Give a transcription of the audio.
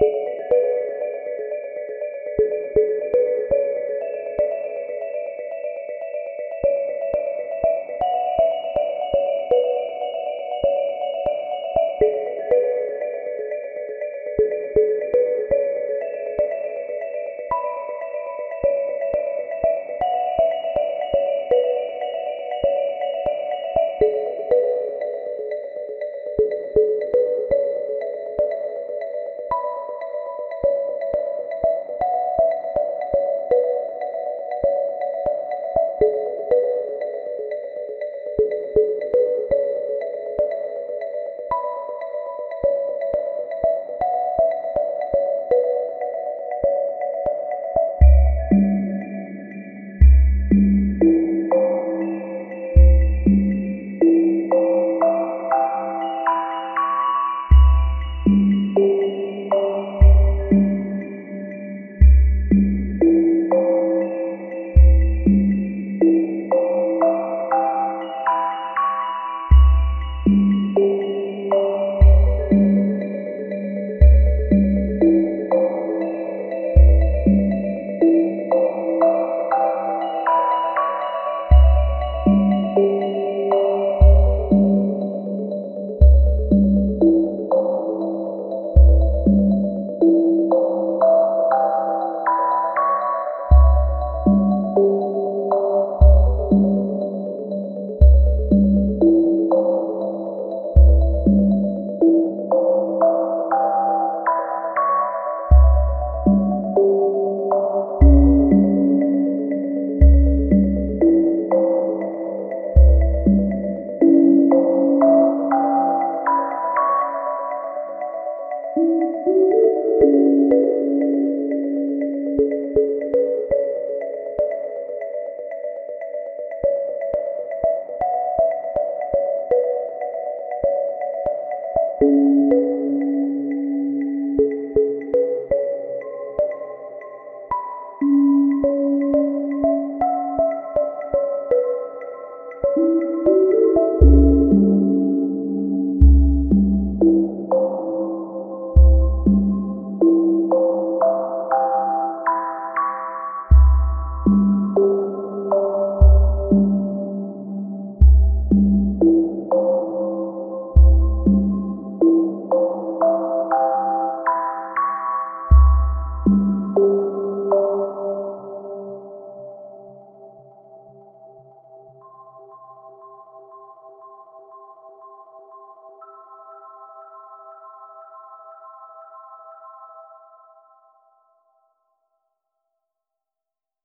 you